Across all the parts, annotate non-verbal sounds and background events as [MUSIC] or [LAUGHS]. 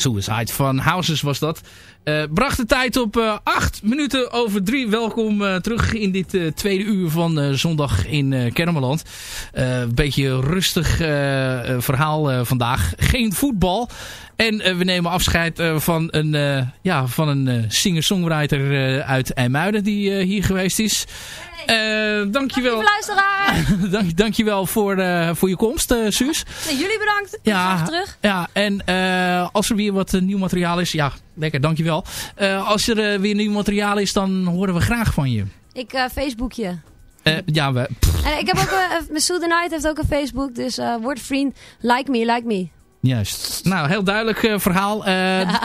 Suicide van Houses was dat. Uh, bracht de tijd op uh, 8 minuten over 3. Welkom uh, terug in dit tweede uur van zondag in Kermeland. Een beetje rustig verhaal vandaag. Geen voetbal. En we nemen afscheid van een, ja, van een singer-songwriter uit IJmuiden die hier geweest is. Uh, dankjewel. luisteraar. [LAUGHS] Dank, dankjewel voor, uh, voor je komst, uh, Suus. Jullie bedankt. Ja, terug. Ja, en als er weer wat nieuw materiaal is, ja, lekker, dankjewel. als er weer nieuw materiaal is, dan horen we graag van je. Ik Facebook je. ja, we... En ik heb ook, the Night heeft ook een Facebook, dus word vriend. Like me, like me. Juist. Nou, heel duidelijk uh, verhaal. Uh,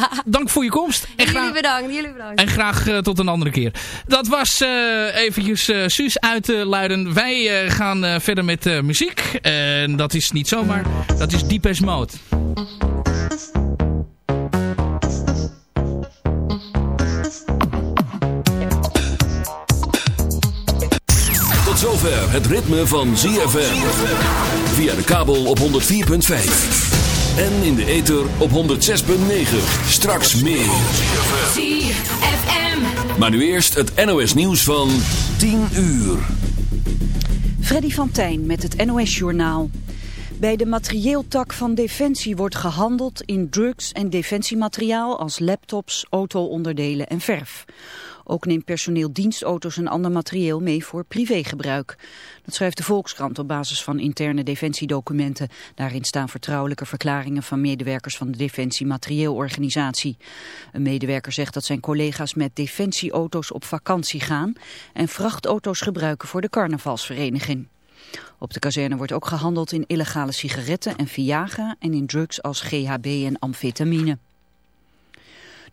[LAUGHS] dank voor je komst. En jullie bedankt. Jullie bedankt. En graag uh, tot een andere keer. Dat was eventjes Suus uit Luiden. Wij gaan verder met muziek. En dat is niet zomaar. Dat is Deepest Mode. Tot zover het ritme van ZFM. Via de kabel op 104.5. En in de ether op 106.9. Straks meer. ZFM. Maar nu eerst het NOS nieuws van 10 uur. Freddy van Tijn met het NOS Journaal. Bij de materieeltak van Defensie wordt gehandeld in drugs en defensiemateriaal als laptops, auto-onderdelen en verf. Ook neemt personeel dienstauto's en ander materieel mee voor privégebruik. Dat schrijft de Volkskrant op basis van interne defensiedocumenten. Daarin staan vertrouwelijke verklaringen van medewerkers van de Defensie Materieelorganisatie. Een medewerker zegt dat zijn collega's met defensieauto's op vakantie gaan en vrachtauto's gebruiken voor de carnavalsvereniging. Op de kazerne wordt ook gehandeld in illegale sigaretten en Viagra en in drugs als GHB en amfetamine.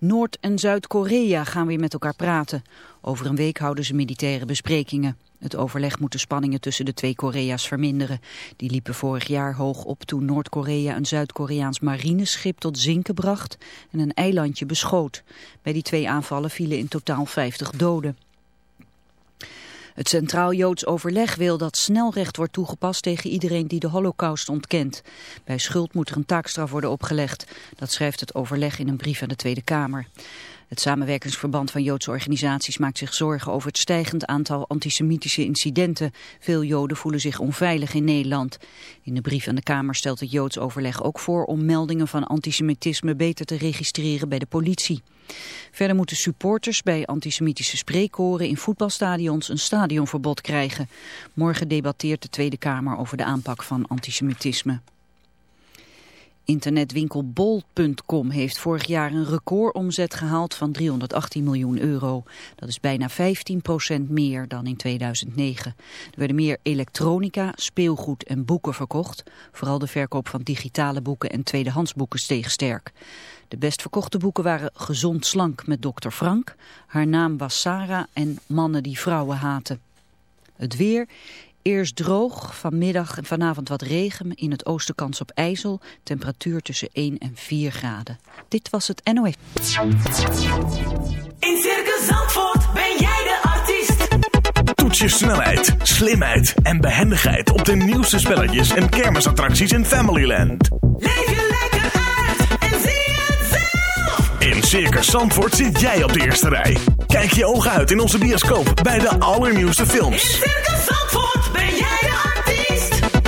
Noord- en Zuid-Korea gaan weer met elkaar praten. Over een week houden ze militaire besprekingen. Het overleg moet de spanningen tussen de twee Korea's verminderen. Die liepen vorig jaar hoog op toen Noord-Korea een Zuid-Koreaans marineschip tot zinken bracht en een eilandje beschoot. Bij die twee aanvallen vielen in totaal 50 doden. Het Centraal Joods Overleg wil dat snelrecht wordt toegepast tegen iedereen die de holocaust ontkent. Bij schuld moet er een taakstraf worden opgelegd. Dat schrijft het overleg in een brief aan de Tweede Kamer. Het samenwerkingsverband van Joodse organisaties maakt zich zorgen over het stijgend aantal antisemitische incidenten. Veel Joden voelen zich onveilig in Nederland. In de brief aan de Kamer stelt het Joods overleg ook voor om meldingen van antisemitisme beter te registreren bij de politie. Verder moeten supporters bij antisemitische spreekkoren in voetbalstadions een stadionverbod krijgen. Morgen debatteert de Tweede Kamer over de aanpak van antisemitisme. Internetwinkel Bol.com heeft vorig jaar een recordomzet gehaald van 318 miljoen euro. Dat is bijna 15% meer dan in 2009. Er werden meer elektronica, speelgoed en boeken verkocht. Vooral de verkoop van digitale boeken en tweedehandsboeken steeg sterk. De best verkochte boeken waren Gezond Slank met Dr. Frank, Haar naam was Sarah en Mannen die vrouwen haten. Het weer... Eerst droog, vanmiddag en vanavond wat regen, in het oosten kans op ijzel, temperatuur tussen 1 en 4 graden. Dit was het NOS. In Circus Zandvoort ben jij de artiest. Toets je snelheid, slimheid en behendigheid op de nieuwste spelletjes en kermisattracties in Familyland. Leef je lekker uit en zie het zelf. In Circus Zandvoort zit jij op de eerste rij. Kijk je ogen uit in onze bioscoop bij de allernieuwste films. In Circus Zandvoort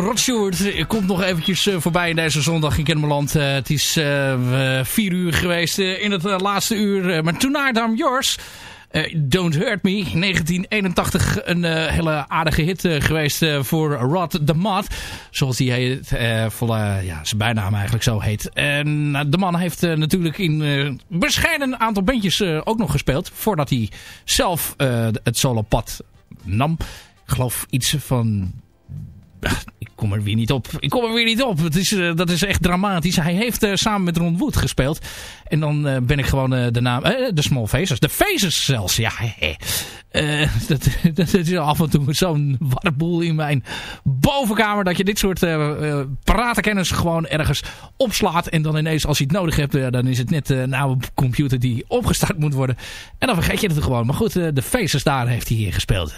Rod Stewart eh, komt nog eventjes eh, voorbij in deze zondag in Kennemerland. Eh, het is vier uur geweest in het laatste uur. maar Tonight I'm Yours... Don't Hurt Me, 1981 een hele aardige hit geweest voor Rod de Mat. Zoals hij heet, ja, zijn bijnaam eigenlijk zo heet. En de man heeft natuurlijk in bescheiden aantal bandjes ook nog gespeeld. Voordat hij zelf het solo-pad nam. Ik geloof iets van kom er weer niet op. Ik kom er weer niet op. Het is, eh, dat is echt dramatisch. Hij heeft eh, samen met Ron Wood gespeeld. En dan eh, ben ik gewoon eh, de naam... eh, de Small Faces. De Faces zelfs. Ja, [LAUGHS] dat, dat is af en toe zo'n warboel in mijn bovenkamer. Dat je dit soort paratenkennis gewoon ergens opslaat. En dan ineens als je het nodig hebt. dan is het net een oude computer die opgestart moet worden. En dan vergeet je het gewoon. Maar goed, de Faces daar heeft hij hier gespeeld.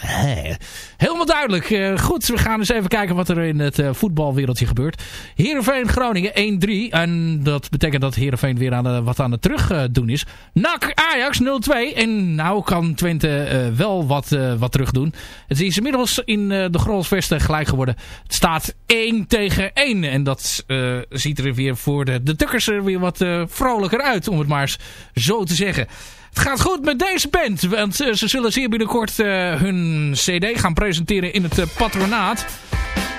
Helemaal duidelijk. Goed, we gaan eens even kijken wat er in het voetbalwereldje gebeurt. Heerenveen Groningen 1-3. En dat betekent dat Heerenveen weer aan de, wat aan het terug doen is. NAC Ajax 0-2. En nou kan Twente eh, wel wat, eh, wat terug doen. Het is inmiddels in eh, de Grolsvesten gelijk geworden. Het staat 1 tegen 1. En dat ziet er weer voor de, de Tukkers er weer wat vrolijker uit. Om het maar zo te zeggen. Het gaat goed met deze band. Want ze zullen zeer binnenkort hun cd gaan presenteren in het patronaat.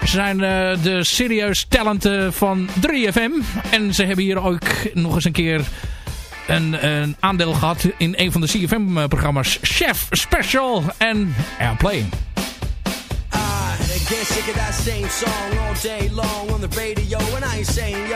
Zijn eh, de serieus talenten van 3FM. En ze hebben hier ook nog eens een keer een, een aandeel gehad in een van de CFM-programma's Chef Special en Airplane. I get sick of that same song all day long on the radio, and I ain't saying yo,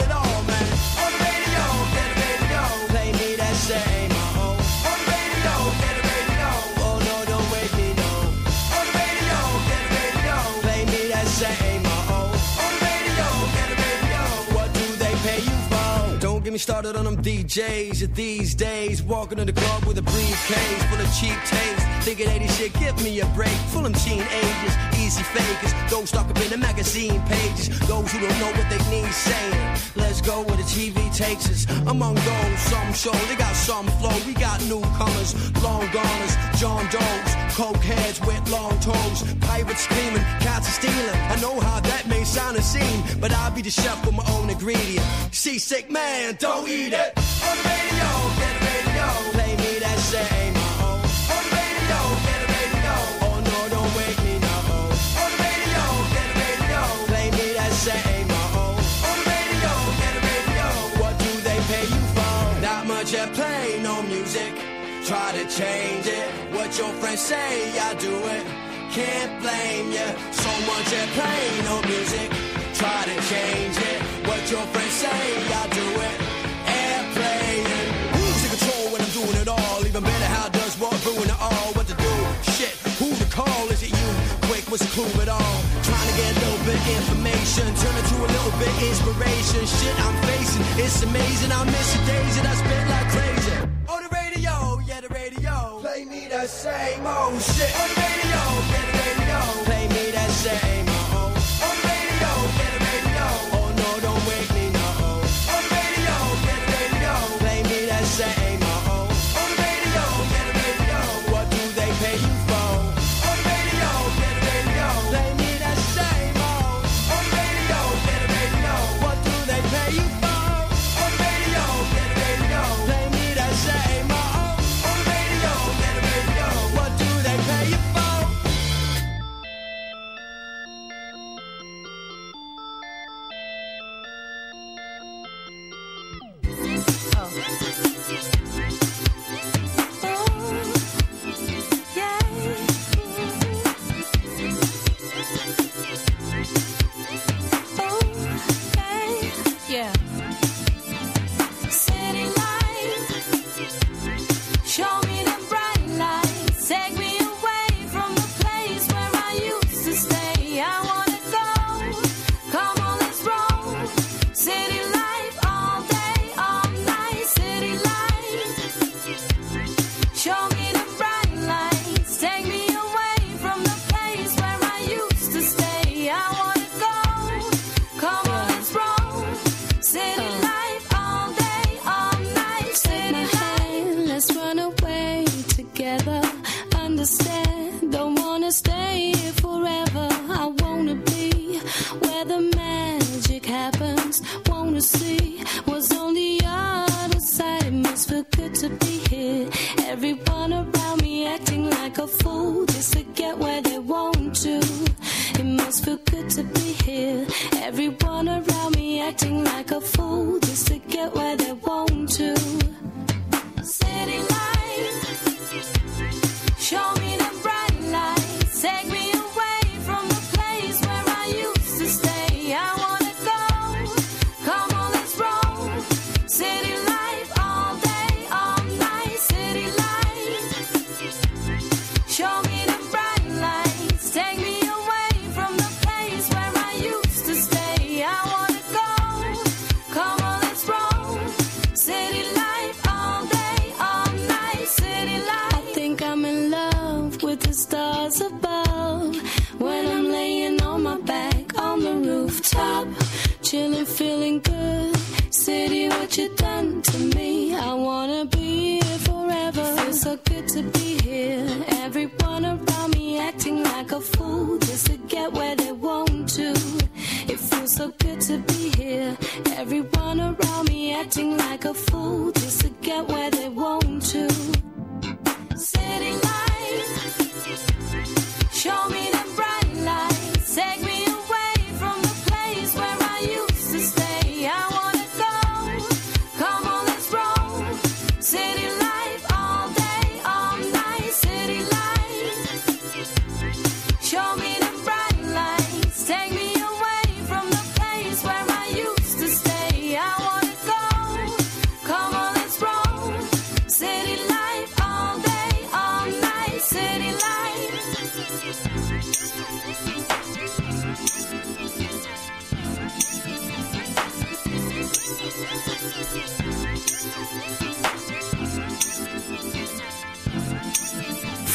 started on them DJs these days. Walking to the club with a briefcase full of cheap taste. Thinking 80 shit, give me a break. Full of teenagers, easy fakers. Those stuck up in the magazine pages. Those who don't know what they need saying. Let's go where the TV takes us. Among those, some show they got some flow. We got newcomers, long goners, John Doe's, coke heads with long toes, pirates screaming, cats are stealing. I know how that may sound and seem, but I'll be the chef with my own ingredient. Seasick man, don't eat it. On the radio, get radio, play me that. On the radio, get radio, oh no, don't wake me. On the radio, get radio, me that. On the radio, get radio, what do they pay you for? Not much at play, no music. Try to change it. What your friends say, I do it. Can't blame ya. So much at play, no music. Try to change it. What your friends say, I do it. What's clue at all? Trying to get a little bit information, turn it to a little bit inspiration. Shit, I'm facing, it's amazing. I miss the days that I spent like crazy. On the radio, yeah, the radio. Play me that same old shit. On the radio, yeah, the radio. Play me that same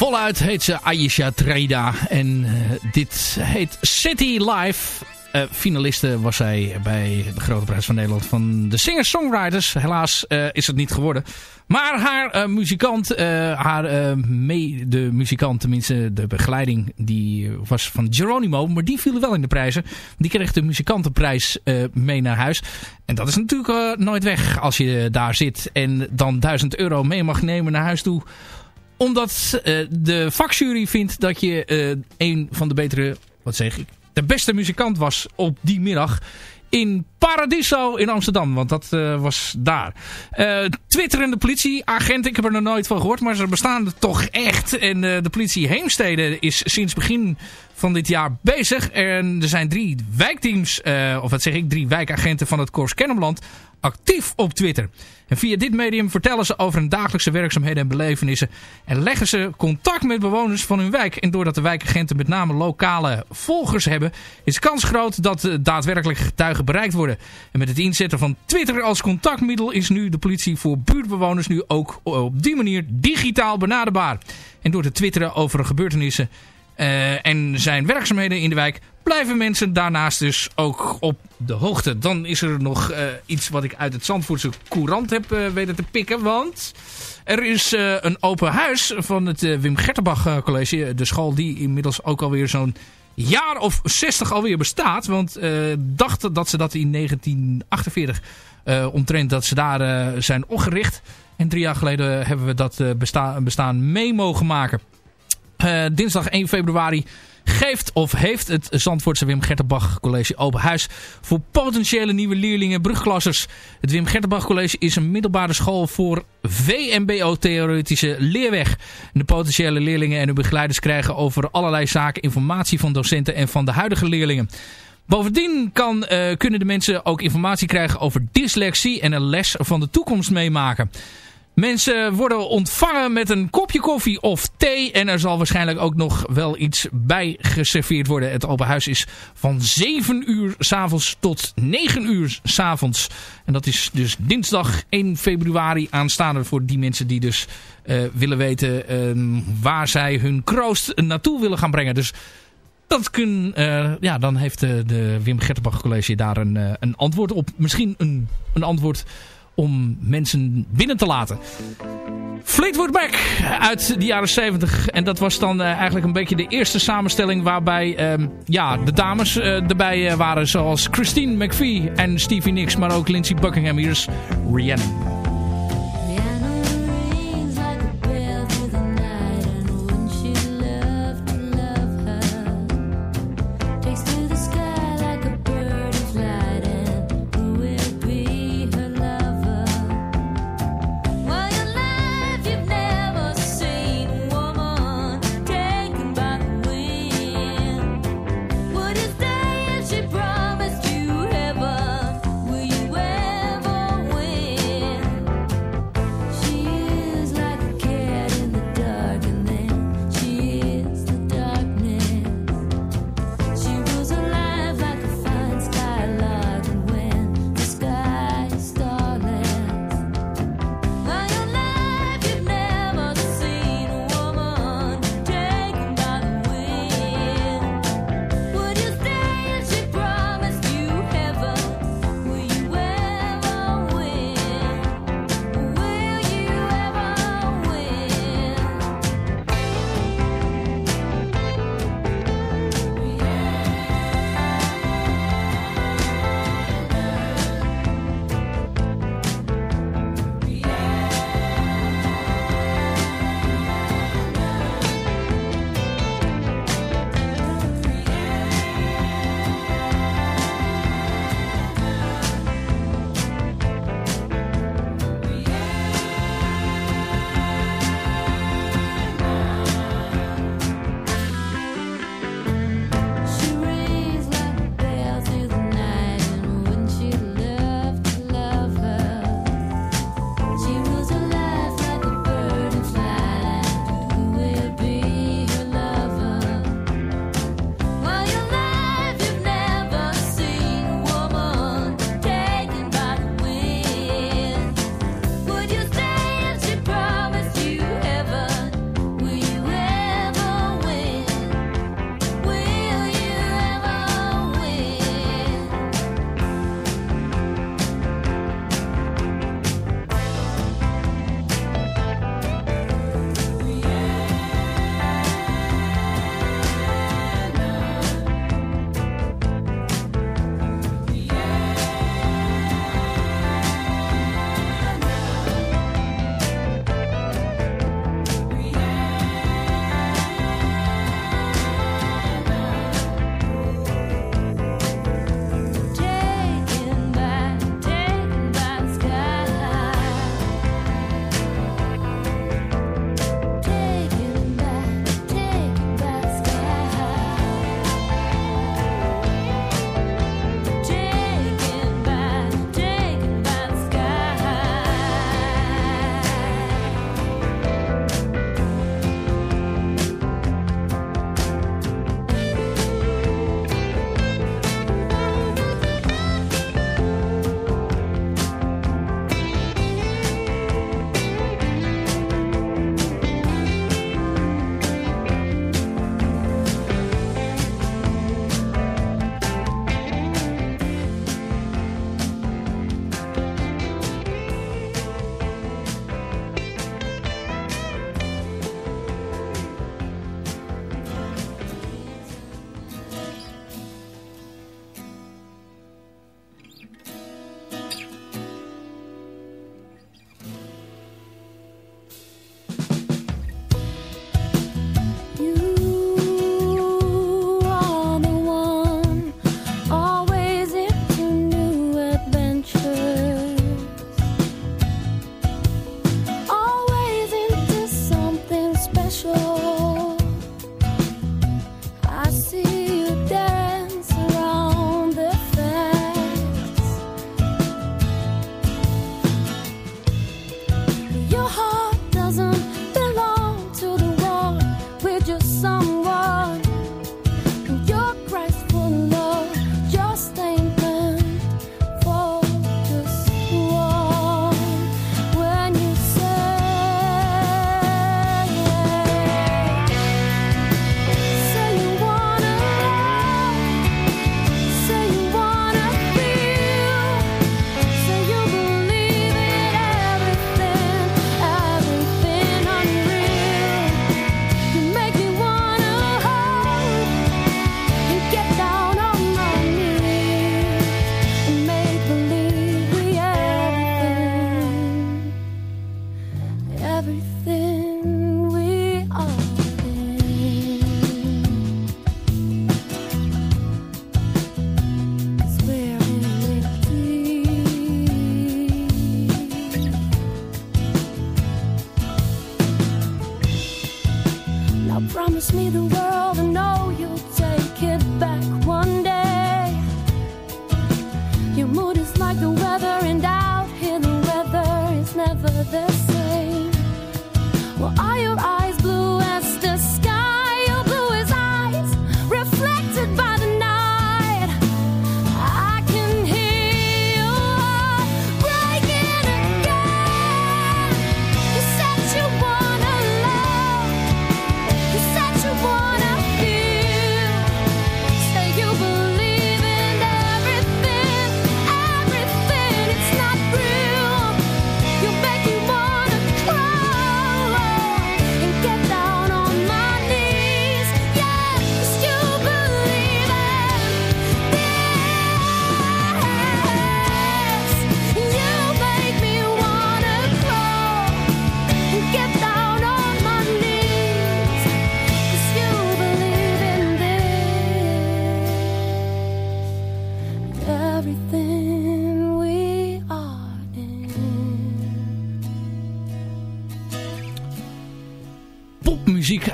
Voluit heet ze Aisha Treda. En eh, dit heet City Life. Eh, finaliste was zij bij de Grote Prijs van Nederland van de Singer-Songwriters. Helaas eh, is het niet geworden. Maar haar muzikant, haar eh, mede-muzikant, tenminste de begeleiding, die was van Geronimo. Maar die viel wel in de prijzen. Die kreeg de muzikantenprijs mee naar huis. En dat is natuurlijk nooit weg als je daar zit en dan 1000 euro mee mag nemen naar huis toe omdat eh, de vakjury vindt dat je eh, een van de betere, wat zeg ik, de beste muzikant was op die middag in Paradiso in Amsterdam. Want dat eh, was daar. Eh twitterende politieagent, ik heb er nog nooit van gehoord, maar ze bestaan er toch echt. En de politie Heemstede is sinds begin van dit jaar bezig. En er zijn drie wijkteams, of wat zeg ik, drie wijkagenten van het Korps Kennemerland actief op Twitter. En via dit medium vertellen ze over hun dagelijkse werkzaamheden en belevenissen. En leggen ze contact met bewoners van hun wijk. En doordat de wijkagenten met name lokale volgers hebben... is de kans groot dat de daadwerkelijke getuigen bereikt worden. En met het inzetten van Twitter als contactmiddel... is nu de politie voor buurtbewoners nu ook op die manier digitaal benaderbaar. En door te twitteren over gebeurtenissen... eh, en zijn werkzaamheden in de wijk blijven mensen daarnaast dus ook op de hoogte. Dan is er nog eh, iets wat ik uit het Zandvoortse Courant heb eh, weten te pikken. Want er is een open huis van het Wim Gertenbach College. De school die inmiddels ook alweer zo'n jaar of 60 alweer bestaat. Want dachten dat ze dat in 1948 eh omtrent dat ze daar zijn opgericht. En drie jaar geleden hebben we dat besta bestaan mee mogen maken. Eh, dinsdag 1 februari geeft of heeft het Zandvoortse Wim Gertenbach College open huis voor potentiële nieuwe leerlingen brugklassers. Het Wim Gertenbach College is een middelbare school voor VMBO-theoretische leerweg. De potentiële leerlingen en hun begeleiders krijgen over allerlei zaken informatie van docenten en van de huidige leerlingen. Bovendien kan, eh, kunnen de mensen ook informatie krijgen over dyslexie en een les van de toekomst meemaken. Mensen worden ontvangen met een kopje koffie of thee. En er zal waarschijnlijk ook nog wel iets bij geserveerd worden. Het open huis is van 7 uur s'avonds tot 9 uur s'avonds. En dat is dus dinsdag 1 februari aanstaande voor die mensen die dus eh, willen weten ehm, waar zij hun kroost naartoe willen gaan brengen. Dus dat kun, eh, ja, dan heeft de, de Wim Gertenbach College daar een, eh, een antwoord op. Misschien een, een antwoord om mensen binnen te laten. Fleetwood Mac uit de jaren 70. En dat was dan eh, eigenlijk een beetje de eerste samenstelling waarbij ehm, ja, de dames eh, erbij eh, waren. Zoals Christine McVie en Stevie Nicks. Maar ook Lindsey Buckingham. Hier is. Rihanna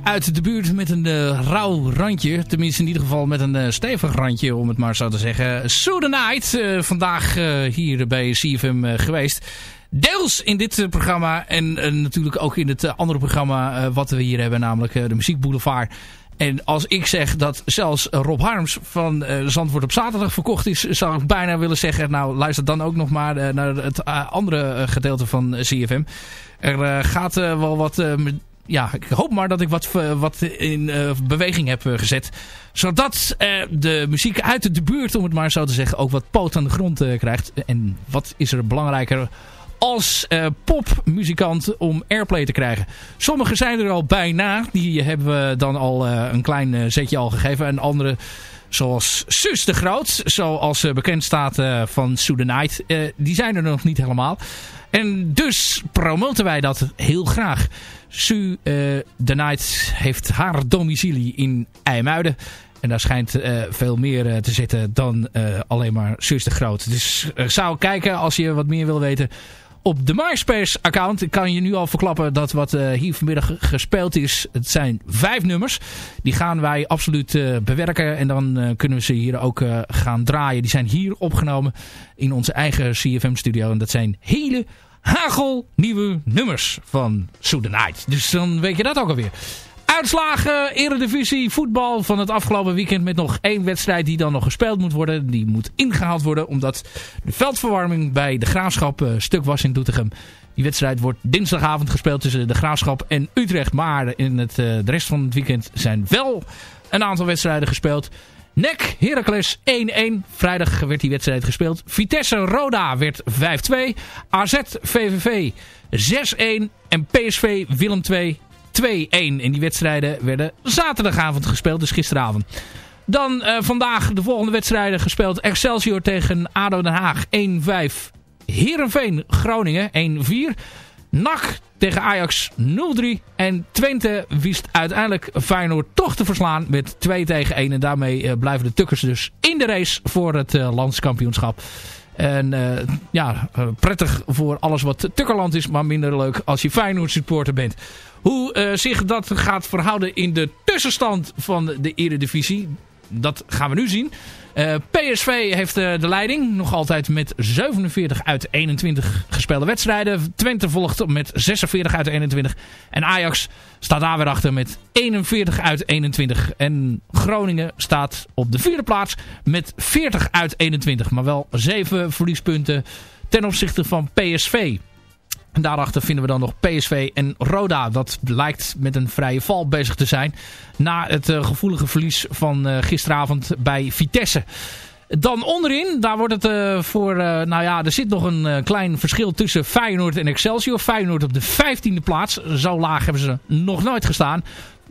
uit de buurt met een eh, rauw randje. Tenminste in ieder geval met een eh, stevig randje, om het maar zo te zeggen. So the Night, eh, vandaag hier bij CFM geweest. Deels in dit programma en natuurlijk ook in het andere programma wat we hier hebben, namelijk de Muziek Boulevard. En als ik zeg dat zelfs Rob Harms van eh, Zandvoort op zaterdag verkocht is, zou ik bijna willen zeggen, nou luister dan ook nog maar naar het andere gedeelte van CFM. Er gaat wel wat... ja, ik hoop maar dat ik wat, eh, wat in eh, beweging heb eh, gezet. Zodat de muziek uit de buurt, om het maar zo te zeggen, ook wat poot aan de grond krijgt. En wat is er belangrijker als popmuzikant om airplay te krijgen. Sommigen zijn er al bijna. Die hebben we dan al een klein zetje al gegeven. En andere, zoals Sus de Groot, zoals bekend staat van eh, die zijn er nog niet helemaal. En dus promoten wij dat heel graag. Sue eh, the Night heeft haar domicilie in IJmuiden. En daar schijnt eh, veel meer eh, te zitten dan alleen maar Sus de Groot. Dus zou kijken als je wat meer wil weten op de MySpace-account. Ik kan je nu al verklappen dat wat hier vanmiddag gespeeld is, het zijn vijf nummers. Die gaan wij absoluut bewerken en dan kunnen we ze hier ook gaan draaien. Die zijn hier opgenomen in onze eigen CFM-studio. En dat zijn hele hagel nieuwe nummers van So The Night. Dus dan weet je dat ook alweer. Uitslagen, eredivisie, voetbal van het afgelopen weekend met nog één wedstrijd die dan nog gespeeld moet worden. Die moet ingehaald worden omdat de veldverwarming bij de Graafschap eh, stuk was in Doetinchem. Die wedstrijd wordt dinsdagavond gespeeld tussen de Graafschap en Utrecht. Maar in het, eh, de rest van het weekend zijn wel een aantal wedstrijden gespeeld. NEC, Heracles 1-1. Vrijdag werd die wedstrijd gespeeld. Vitesse Roda werd 5-2. AZ VVV 6-1. En PSV Willem 2 2-1. En die wedstrijden werden zaterdagavond gespeeld, dus gisteravond. Dan eh, vandaag de volgende wedstrijden gespeeld. Excelsior tegen ADO Den Haag 1-5. Heerenveen Groningen 1-4. NAC tegen Ajax 0-3. En Twente wist uiteindelijk Feyenoord toch te verslaan met 2 tegen 1. En daarmee eh, blijven de Tukkers dus in de race voor het eh, landskampioenschap. En eh, ja, prettig voor alles wat Tukkerland is, maar minder leuk als je Feyenoord supporter bent. Hoe zich dat gaat verhouden in de tussenstand van de Eredivisie, dat gaan we nu zien. Eh, PSV heeft eh, de leiding, nog altijd met 47 uit 21 gespeelde wedstrijden. Twente volgt met 46 uit 21. En Ajax staat daar weer achter met 41 uit 21. En Groningen staat op de vierde plaats met 40 uit 21. Maar wel 7 verliespunten ten opzichte van PSV. En daarachter vinden we dan nog PSV en Roda. Dat lijkt met een vrije val bezig te zijn. Na het eh, gevoelige verlies van eh, gisteravond bij Vitesse. Dan onderin, daar wordt het eh, voor... nou ja, er zit nog een klein verschil tussen Feyenoord en Excelsior. Feyenoord op de 15e plaats. Zo laag hebben ze nog nooit gestaan.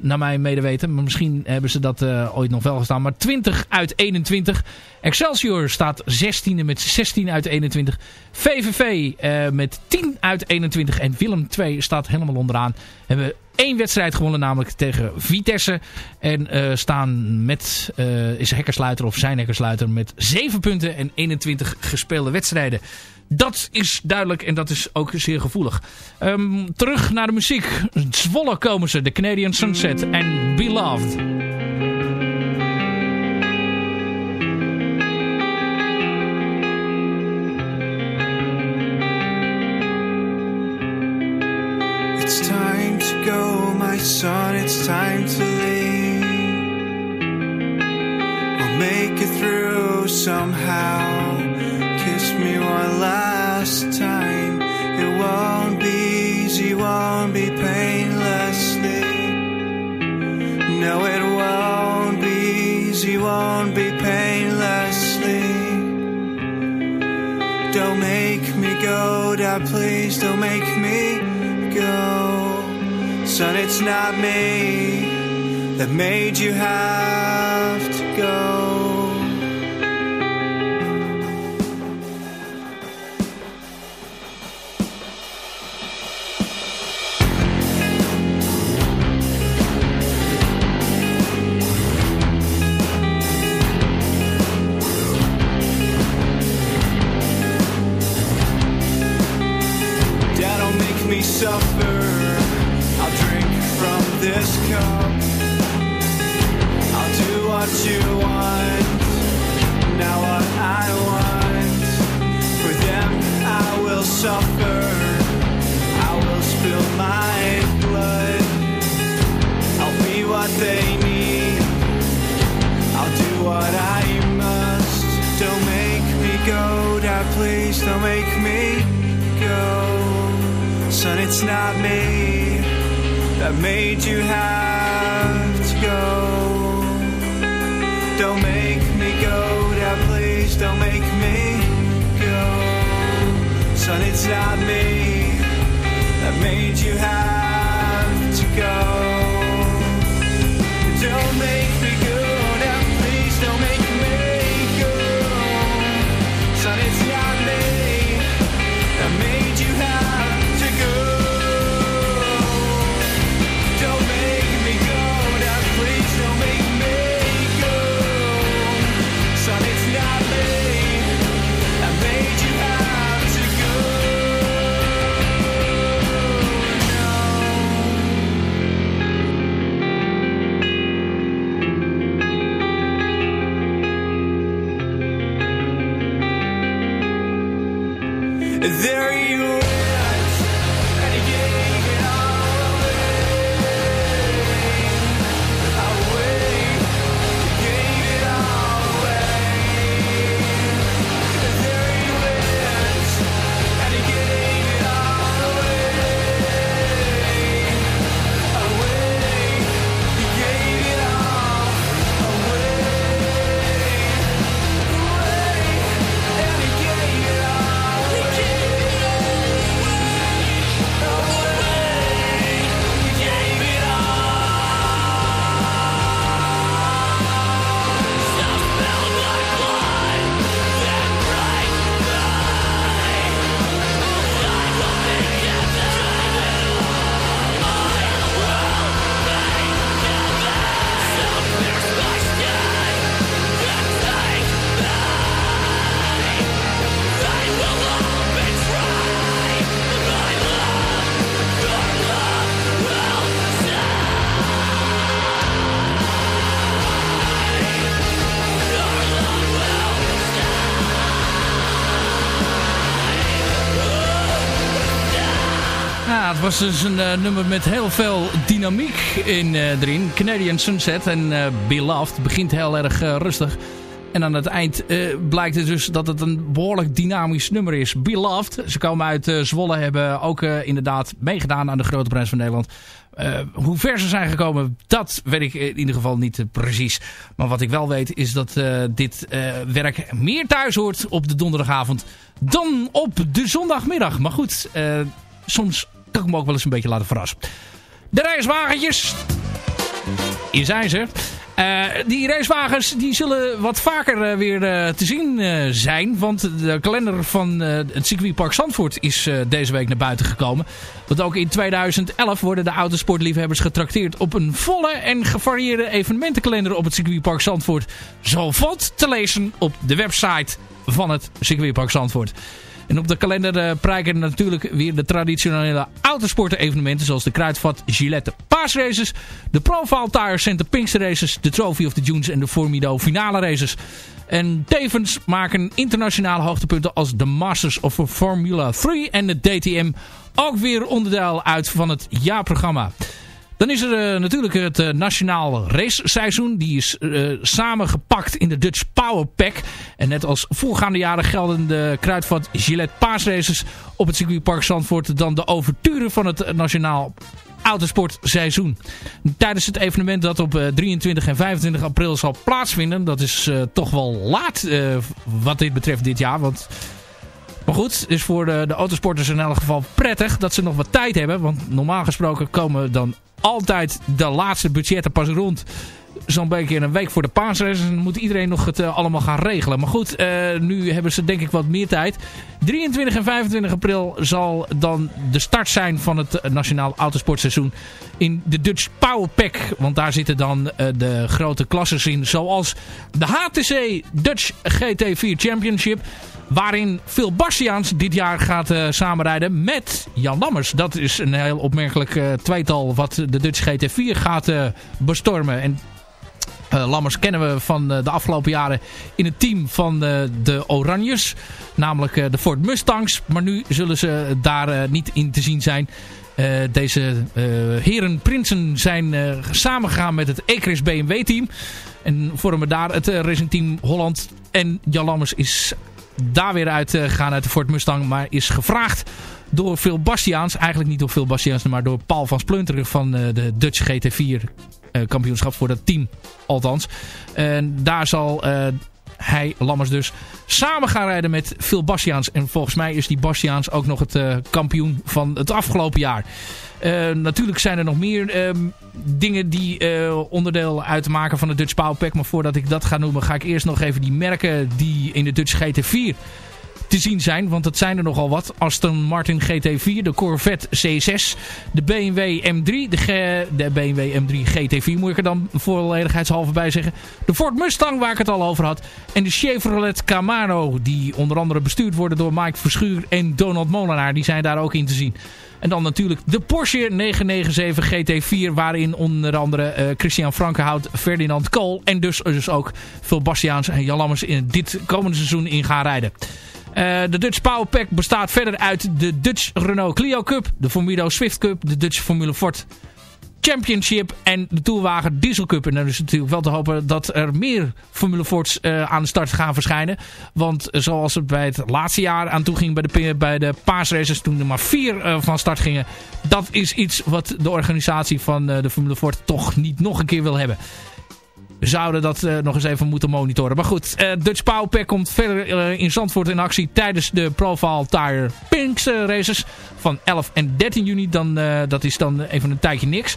Naar mijn medeweten. Maar misschien hebben ze dat eh, ooit nog wel gestaan. Maar 20 uit 21. Excelsior staat 16e met 16 uit 21. VVV eh, met 10 uit 21. En Willem 2 staat helemaal onderaan. Hebben één wedstrijd gewonnen, namelijk tegen Vitesse. En eh, staan met, eh, is hekkersluiter of zijn hekkersluiter met 7 punten en 21 gespeelde wedstrijden. Dat is duidelijk en dat is ook zeer gevoelig. Ehm, terug naar de muziek. Zwolle komen ze, de Canadian Sunset en Beloved. It's time to go, my son, it's time to leave. We'll make it through somehow. Me one last time. It won't be easy, won't be painlessly. No, it won't be easy, won't be painlessly. Don't make me go, Dad, please don't make me go. Son, it's not me that made you have to go. Was dus een eh, nummer met heel veel dynamiek in, eh, erin. Canadian Sunset en eh Beloved begint heel erg rustig. En aan het eind blijkt het dus dat het een behoorlijk dynamisch nummer is. Beloved. Ze komen uit Zwolle. Hebben ook inderdaad meegedaan aan de Grote Prijs van Nederland. Hoe ver ze zijn gekomen, dat weet ik in ieder geval niet precies. Maar wat ik wel weet is dat dit werk meer thuis hoort op de donderdagavond dan op de zondagmiddag. Maar goed, soms kan ik me ook wel eens een beetje laten verrassen. De reiswagentjes. hier zijn ze. Eh, die racewagens die zullen wat vaker eh, weer eh, te zien zijn. Want de kalender van het circuitpark Zandvoort is deze week naar buiten gekomen. Want ook in 2011 worden de autosportliefhebbers getrakteerd op een volle en gevarieerde evenementenkalender op het circuitpark Zandvoort. Zo valt te lezen op de website van het circuitpark Zandvoort. En op de kalender eh, prijken natuurlijk weer de traditionele autosporten evenementen zoals de Kruidvat Gillette Paasraces, de Profile Tire Center Pinkster Races, de Trophy of the Dunes en de Formido Finale Races. En tevens maken internationale hoogtepunten als de Masters of Formula 3 en de DTM ook weer onderdeel uit van het jaarprogramma. Dan is er eh, natuurlijk het eh, nationaal raceseizoen. Die is eh, samengepakt in de Dutch Power Pack. En net als voorgaande jaren gelden de Kruidvat Gillette paasraces op het circuitpark Zandvoort dan de overturen van het nationaal autosportseizoen. Tijdens het evenement dat op eh, 23 en 25 april zal plaatsvinden. Dat is toch wel laat wat dit betreft dit jaar. Want maar goed, is voor de, de autosporters in elk geval prettig dat ze nog wat tijd hebben. Want normaal gesproken komen dan altijd de laatste budgetten pas rond. Zo'n beetje een week voor de paasrace. En moet iedereen nog het eh, allemaal gaan regelen. Maar goed, eh, nu hebben ze denk ik wat meer tijd. 23 en 25 april zal dan de start zijn van het Nationaal Autosportseizoen in de Dutch Power Pack. Want daar zitten dan eh, de grote klasses in. Zoals de HTC Dutch GT4 Championship. Waarin Phil Bastiaans dit jaar gaat eh, samenrijden met Jan Lammers. Dat is een heel opmerkelijk eh, tweetal wat de Dutch GT4 gaat eh, bestormen. En Lammers kennen we van de afgelopen jaren in het team van de Oranjes. Namelijk de Ford Mustangs. Maar nu zullen ze daar niet in te zien zijn. Deze eh, heren prinsen zijn eh, samengegaan met het Ecris BMW team. En vormen daar het uh, Racing Team Holland. En Jan Lammers is daar weer uit eh, gegaan uit de Ford Mustang. Maar is gevraagd door Phil Bastiaans. Eigenlijk niet door Phil Bastiaans, maar door Paul van Splunteren van eh, de Dutch GT4 eh, kampioenschap voor dat team. Althans. En daar zal eh, hij, Lammers dus, samen gaan rijden met Phil Bastiaans. En volgens mij is die Bastiaans ook nog het eh, kampioen van het afgelopen jaar. Eh, natuurlijk zijn er nog meer ehm, dingen die eh, onderdeel uitmaken van de Dutch Power Pack. Maar voordat ik dat ga noemen, ga ik eerst nog even die merken die in de Dutch GT4 te zien zijn. Want dat zijn er nogal wat. Aston Martin GT4, de Corvette C6, de BMW M3, de, de BMW M3 GT4 moet ik er dan volledigheidshalve bij zeggen. De Ford Mustang waar ik het al over had. En de Chevrolet Camaro die onder andere bestuurd worden door Mike Verschuur en Donald Molenaar. Die zijn daar ook in te zien. En dan natuurlijk de Porsche 997 GT4 waarin onder andere eh, Christian Frankenhout, Ferdinand Kool en dus, dus ook Phil Bastiaans en Jan Lammers in dit komende seizoen in gaan rijden. Eh, de Dutch Power Pack bestaat verder uit de Dutch Renault Clio Cup, de Formido Swift Cup, de Dutch Formule Ford Championship en de Tourwagen Diesel Cup. En dan is natuurlijk wel te hopen dat er meer Formule Fords eh, aan de start gaan verschijnen. Want zoals het bij het laatste jaar aan toe ging bij de, bij de paasraces, toen er maar vier eh, van start gingen. Dat is iets wat de organisatie van de Formule Ford toch niet nog een keer wil hebben. Zouden dat eh, nog eens even moeten monitoren. Maar goed, eh, Dutch Power Pack komt verder eh, in Zandvoort in actie tijdens de Profile Tire Pinks races van 11 en 13 juni. Dan, dat is dan even een tijdje niks.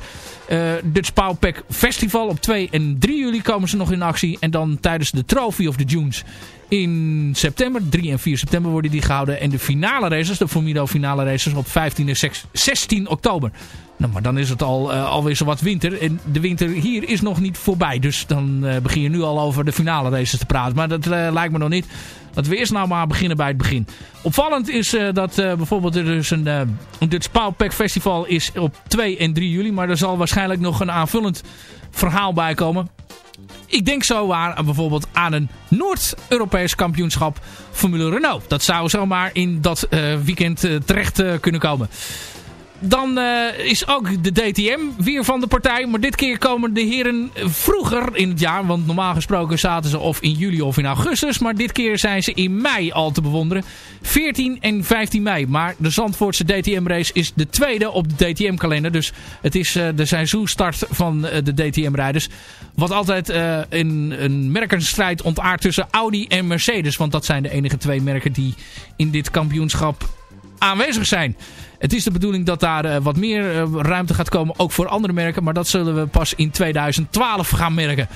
Dutch Power Pack Festival op 2 en 3 juli komen ze nog in actie. En dan tijdens de Trophy of the Dunes in september. 3 en 4 september worden die gehouden. En de finale races, de Formido finale races op 15 en 16 oktober. Nou, maar dan is het al, eh, alweer zo wat winter. En de winter hier is nog niet voorbij. Dus dan eh, begin je nu al over de finale races te praten. Maar dat eh, lijkt me nog niet. Dat we eerst nou maar beginnen bij het begin. Opvallend is dat bijvoorbeeld er dus een, een Dutch Powerpack Festival is op 2 en 3 juli. Maar er zal waarschijnlijk nog een aanvullend verhaal bij komen. Ik denk zo waar bijvoorbeeld aan een Noord-Europees kampioenschap Formule Renault. Dat zou zomaar in dat weekend terecht kunnen komen. Dan eh, is ook de DTM weer van de partij. Maar dit keer komen de heren vroeger in het jaar. Want normaal gesproken zaten ze of in juli of in augustus. Maar dit keer zijn ze in mei al te bewonderen. 14 en 15 mei. Maar de Zandvoortse DTM race is de tweede op de DTM kalender. Dus het is eh, de seizoenstart van eh, de DTM rijders. Wat altijd in een merkenstrijd ontaart tussen Audi en Mercedes. Want dat zijn de enige twee merken die in dit kampioenschap aanwezig zijn. Het is de bedoeling dat daar eh, wat meer eh, ruimte gaat komen, ook voor andere merken. Maar dat zullen we pas in 2012 gaan merken.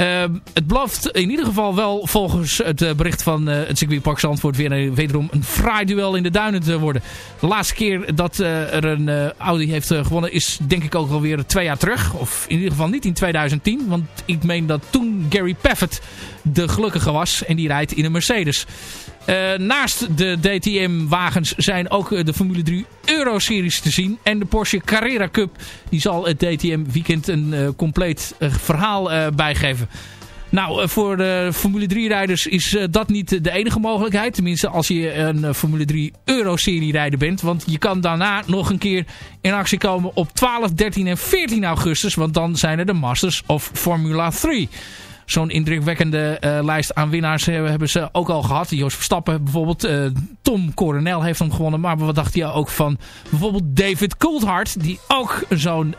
Uh, het belooft in ieder geval wel volgens het uh, bericht van uh, het circuitpark Zandvoort weer een, wederom een fraai duel in de duinen te worden. De laatste keer dat er een Audi heeft gewonnen is denk ik ook alweer twee jaar terug. Of in ieder geval niet in 2010. Want ik meen dat toen Gary Paffett de gelukkige was en die rijdt in een Mercedes. Uh, naast de DTM-wagens zijn ook de Formule 3 Euro-series te zien. En de Porsche Carrera Cup die zal het DTM-weekend een uh, compleet verhaal bijgeven. Nou, voor de Formule 3-rijders is dat niet de enige mogelijkheid. Tenminste, als je een Formule 3 Euro-serie-rijder bent. Want je kan daarna nog een keer in actie komen op 12, 13 en 14 augustus. Want dan zijn er de Masters of Formula 3 zo'n indrukwekkende uh, lijst aan winnaars uh, hebben ze ook al gehad. Joost Verstappen bijvoorbeeld. Uh, Tom Coronel heeft hem gewonnen. Maar wat dacht je ook van bijvoorbeeld David Coulthard. Die ook zo'n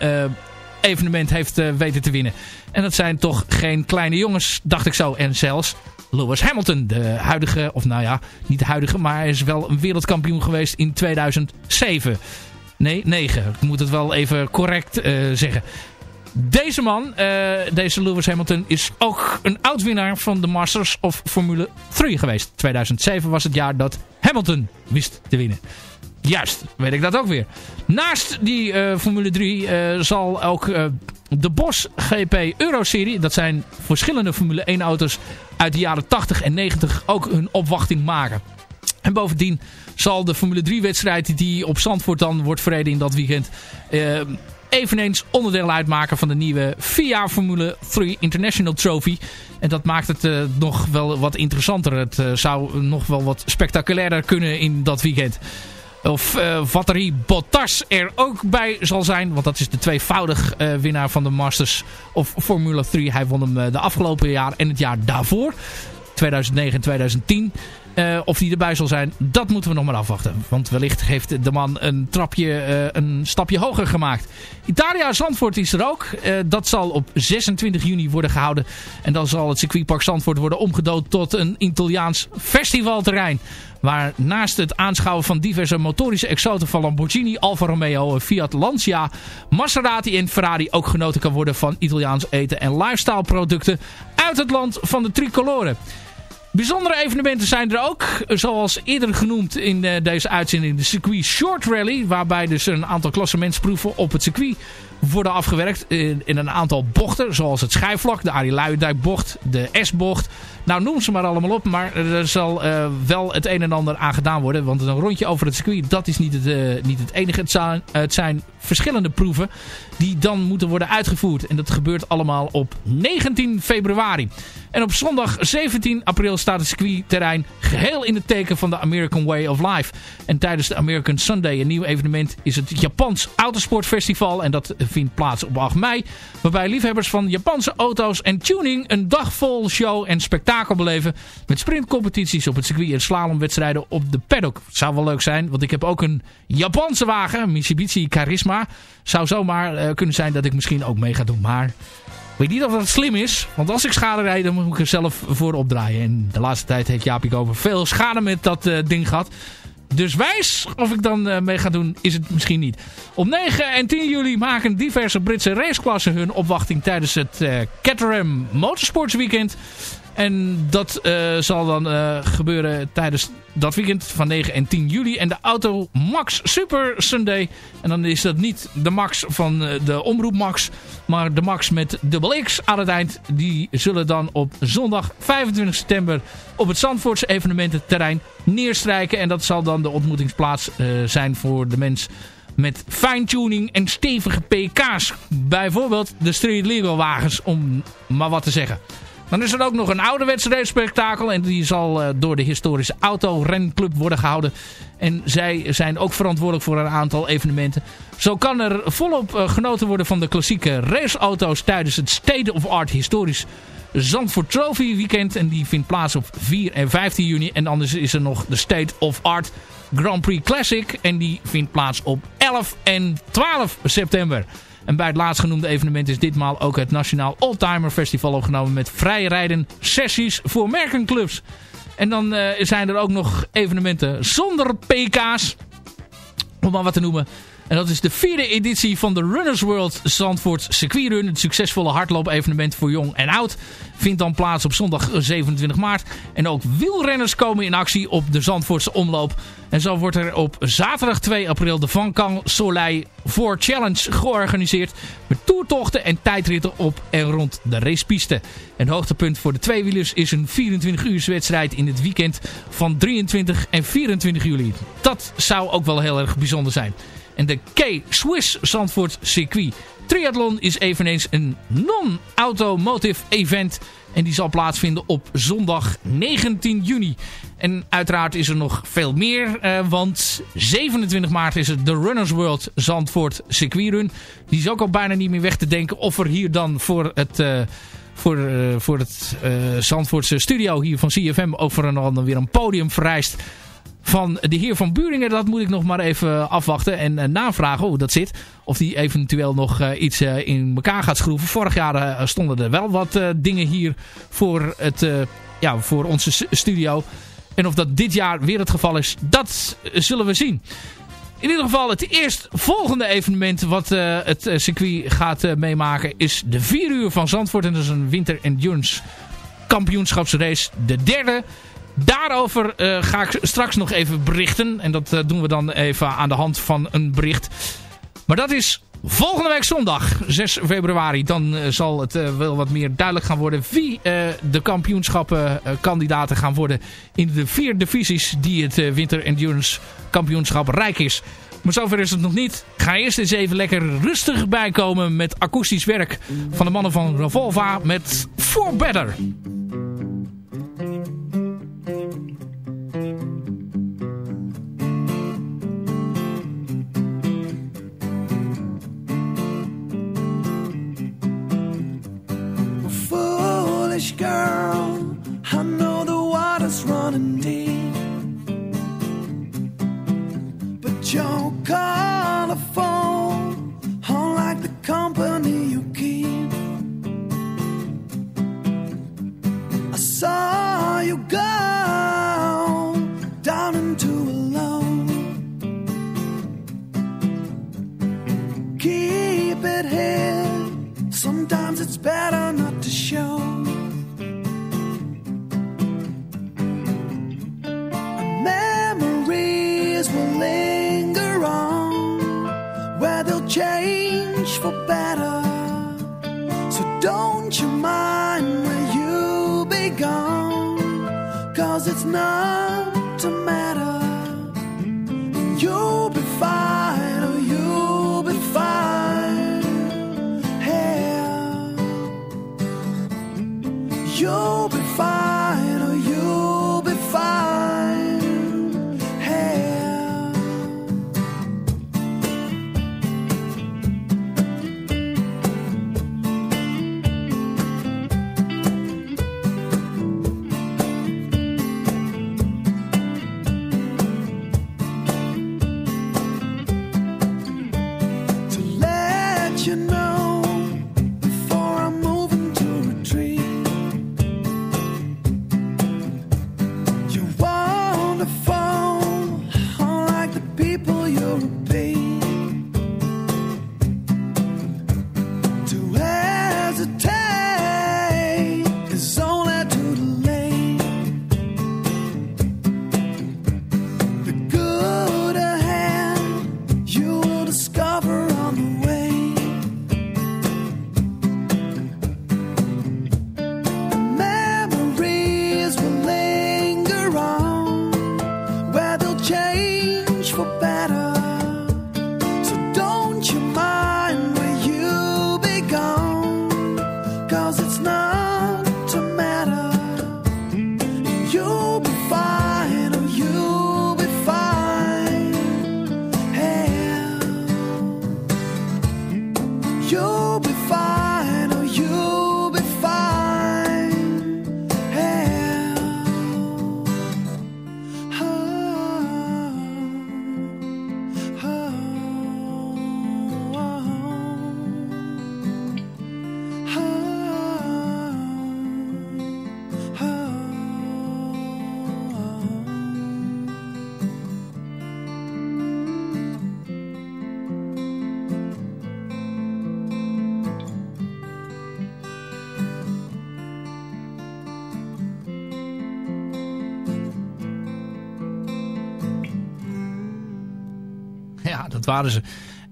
evenement heeft weten te winnen. En dat zijn toch geen kleine jongens, dacht ik zo. En zelfs Lewis Hamilton, de huidige, of nou ja, niet de huidige. Maar hij is wel een wereldkampioen geweest in 2007. Nee, 9. Ik moet het wel even correct zeggen. Deze man, uh, deze Lewis Hamilton, is ook een oud-winnaar van de Masters of Formule 3 geweest. 2007 was het jaar dat Hamilton wist te winnen. Juist, weet ik dat ook weer. Naast die uh, Formule 3 uh, zal ook de Bosch GP Euro-serie, dat zijn verschillende Formule 1 auto's uit de jaren 80 en 90, ook hun opwachting maken. En bovendien zal de Formule 3 wedstrijd die op Zandvoort dan wordt verreden in dat weekend eveneens onderdeel uitmaken van de nieuwe VIA Formule 3 International Trophy. En dat maakt het uh, nog wel wat interessanter. Het uh, zou nog wel wat spectaculairder kunnen in dat weekend. Of uh, Valtteri Bottas er ook bij zal zijn. Want dat is de tweevoudig winnaar van de Masters of Formule 3. Hij won hem de afgelopen jaar en het jaar daarvoor. 2009 en 2010. Uh, of die erbij zal zijn, dat moeten we nog maar afwachten. Want wellicht heeft de man een, trapje, uh, een stapje hoger gemaakt. Italia Zandvoort is er ook. Uh, dat zal op 26 juni worden gehouden. En dan zal het circuitpark Zandvoort worden omgedood tot een Italiaans festivalterrein. Waar naast het aanschouwen van diverse motorische exoten van Lamborghini, Alfa Romeo, Fiat Lancia, Maserati en Ferrari ook genoten kan worden van Italiaans eten en lifestyle producten uit het land van de tricoloren. Bijzondere evenementen zijn er ook. Zoals eerder genoemd in uh, deze uitzending de circuit Short Rally. Waarbij dus een aantal klassementsproeven op het circuit worden afgewerkt. In, een aantal bochten. Zoals het schijfvlak, de Arie Luijendijk bocht, de S-bocht. Nou noem ze maar allemaal op. Maar er zal uh, wel het een en ander aan gedaan worden. Want een rondje over het circuit, dat is niet het, uh, niet het enige. Het zijn verschillende proeven die dan moeten worden uitgevoerd. En dat gebeurt allemaal op 19 februari. En op zondag 17 april staat het circuitterrein geheel in het teken van de American Way of Life. En tijdens de American Sunday, een nieuw evenement, is het Japans Autosportfestival. En dat vindt plaats op 8 mei. Waarbij liefhebbers van Japanse auto's en tuning een dag vol show en spektakel beleven. Met sprintcompetities op het circuit en slalomwedstrijden op de paddock. Zou wel leuk zijn, want ik heb ook een Japanse wagen, Mitsubishi Charisma. Zou zomaar uh, kunnen zijn dat ik misschien ook mee ga doen, maar... Weet niet of dat slim is. Want als ik schade rijd, dan moet ik er zelf voor opdraaien. En de laatste tijd heeft Jaapie over veel schade met dat uh, ding gehad. Dus wijs of ik dan uh, mee ga doen, is het misschien niet. Op 9 en 10 juli maken diverse Britse raceklassen hun opwachting tijdens het uh, Caterham Motorsports Weekend. En dat uh, zal dan uh, gebeuren tijdens dat weekend van 9 en 10 juli. En de Auto Max Super Sunday. En dan is dat niet de Max van uh, de Omroep Max. Maar de Max met dubbel X aan het eind. Die zullen dan op zondag 25 september op het Zandvoortse evenemententerrein neerstrijken. En dat zal dan de ontmoetingsplaats zijn voor de mens met fine-tuning en stevige pk's. Bijvoorbeeld de Street Legal wagens, om maar wat te zeggen. Dan is er ook nog een ouderwetse race-spektakel. En die zal uh, door de historische autorenclub worden gehouden. En zij zijn ook verantwoordelijk voor een aantal evenementen. Zo kan er volop uh, genoten worden van de klassieke raceauto's tijdens het State of Art historisch Zandvoort Trophy weekend. En die vindt plaats op 4 en 15 juni. En anders is er nog de State of Art Grand Prix Classic. En die vindt plaats op 11 en 12 september. En bij het laatstgenoemde evenement is ditmaal ook het Nationaal Oldtimer Festival opgenomen met vrijrijden sessies voor merkenclubs. En dan uh, zijn er ook nog evenementen zonder PK's. om maar wat te noemen. En dat is de vierde editie van de Runners World Zandvoort Circuitrun. Het succesvolle hardloop-evenement voor jong en oud. Vindt dan plaats op zondag 27 maart. En ook wielrenners komen in actie op de Zandvoortse omloop. En zo wordt er op zaterdag 2 april de Van Kang Soleil voor Challenge georganiseerd. Met toertochten en tijdritten op en rond de racepiste. En hoogtepunt voor de tweewielers is een 24 uur wedstrijd in het weekend van 23 en 24 juli. Dat zou ook wel heel erg bijzonder zijn. En de K-Swiss Zandvoort Circuit Triathlon is eveneens een non-automotive event. En die zal plaatsvinden op zondag 19 juni. En uiteraard is er nog veel meer. eh, want 27 maart is het de Runners World Zandvoort Circuitrun. Die is ook al bijna niet meer weg te denken. Of er hier dan voor het... eh, voor, eh, voor het eh, Zandvoortse studio hier van CFM voor een ander weer een podium vereist van de heer Van Buringen. Dat moet ik nog maar even afwachten en eh, navragen hoe dat zit. Of die eventueel nog eh, iets eh, in elkaar gaat schroeven. Vorig jaar stonden er wel wat dingen hier voor, het, ja, voor onze studio. En of dat dit jaar weer het geval is, dat zullen we zien. In ieder geval het eerst volgende evenement wat het circuit gaat meemaken is de 4 uur van Zandvoort. En dat is een winter endurance kampioenschapsrace. De derde. Daarover eh, ga ik straks nog even berichten. En dat eh, doen we dan even aan de hand van een bericht. Maar dat is volgende week zondag, 6 februari. Dan eh, zal het wel wat meer duidelijk gaan worden wie de kampioenschappen eh, kandidaten gaan worden in de vier divisies die het Winter Endurance Kampioenschap rijk is. Maar zover is het nog niet. Ga eerst eens even lekker rustig bijkomen met akoestisch werk van de mannen van Revolva met For Better.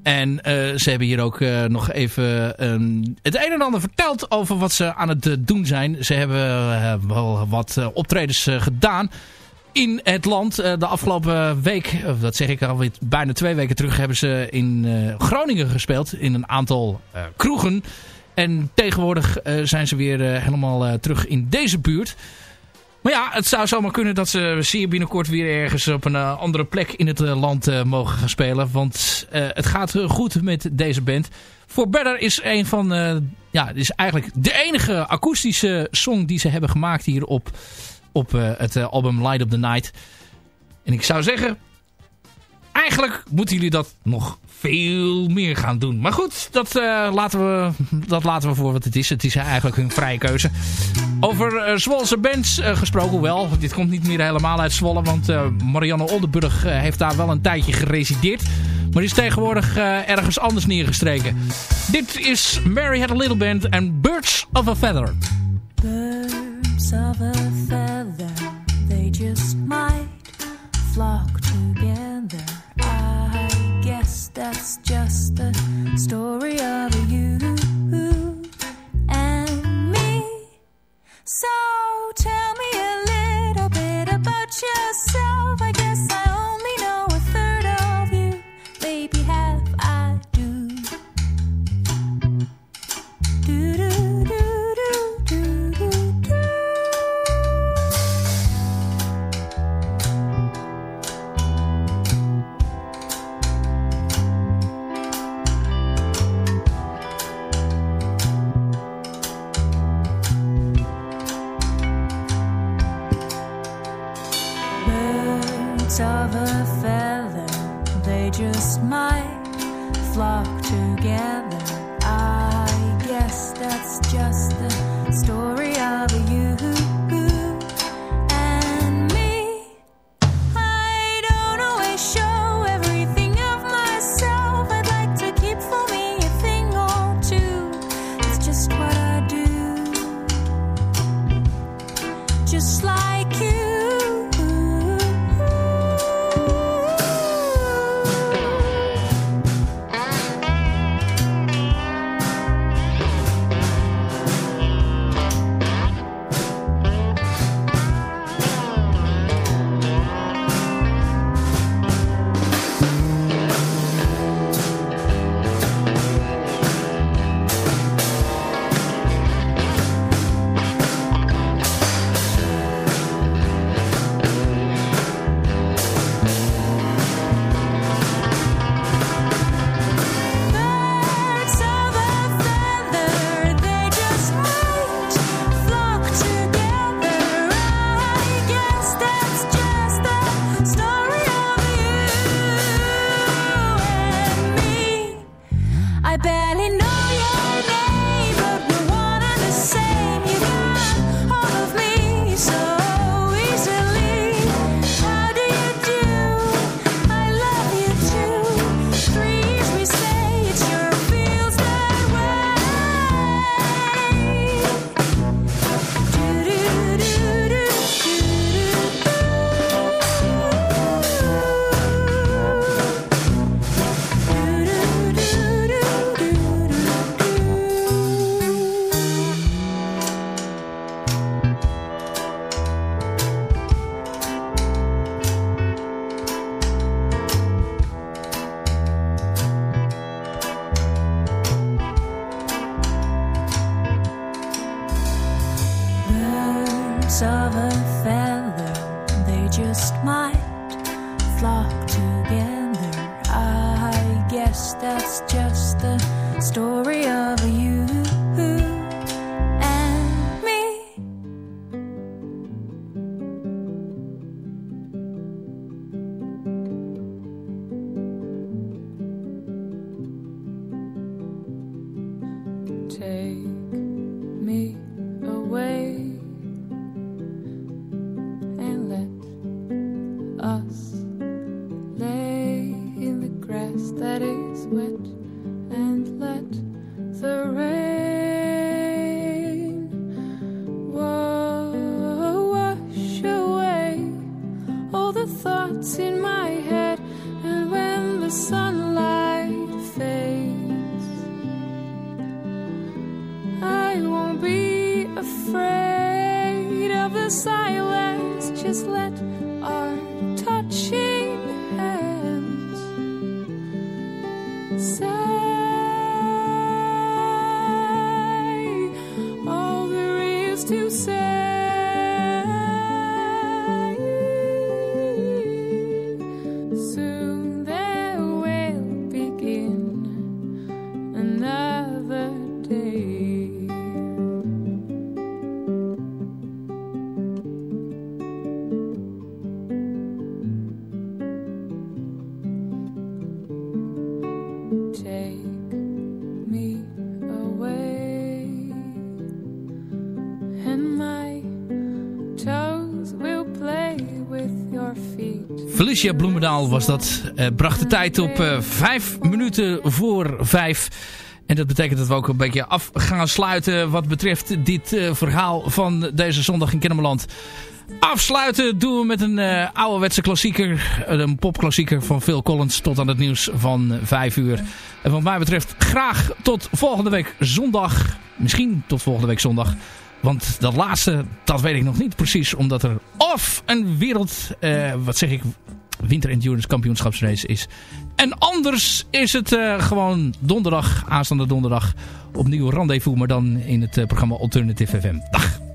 En eh, ze hebben hier ook eh, nog even ehm, het een en ander verteld over wat ze aan het eh, doen zijn. Ze hebben wel wat optredens gedaan in het land. De afgelopen week, of dat zeg ik alweer bijna twee weken terug, hebben ze in Groningen gespeeld. In een aantal kroegen. En tegenwoordig zijn ze weer helemaal terug in deze buurt. Maar ja, het zou zomaar kunnen dat ze zeer binnenkort weer ergens op een eh, andere plek in het eh, land eh, mogen gaan spelen. Want het gaat goed met deze band. For Better is een van, ja, is eigenlijk de enige akoestische song die ze hebben gemaakt hier op, op het album Light of the Night. En ik zou zeggen, eigenlijk moeten jullie dat nog veel meer gaan doen. Maar goed, dat, eh, laten, we, dat laten we voor wat het is. Het is eigenlijk hun vrije keuze. Over eh Zwolse bands eh, gesproken, hoewel, dit komt niet meer helemaal uit Zwolle, want Marianne Oldenburg heeft daar wel een tijdje geresideerd. Maar is tegenwoordig ergens anders neergestreken. Dit is Mary Had a Little Band en Birds of a Feather. Birds of a feather, they just might flock together. That's just the story of you and me. So tell me a little bit about yourself. Flock together. I guess that's just the story of you and Felicia Bloemendaal was dat. Eh, bracht de tijd op eh, vijf minuten voor vijf. En dat betekent dat we ook een beetje af gaan sluiten wat betreft dit eh, verhaal van deze zondag in Kennemerland. Afsluiten doen we met een ouderwetse klassieker. Een popklassieker van Phil Collins tot aan het nieuws van 5 uur. En wat mij betreft graag tot volgende week zondag. Misschien tot volgende week zondag. Want dat laatste, dat weet ik nog niet precies. Omdat er of een wereld, wat zeg ik, winter endurance kampioenschapsrace is. En anders is het eh, gewoon donderdag, aanstaande donderdag, opnieuw rendezvous. Maar dan in het eh, programma Alternative FM. Dag!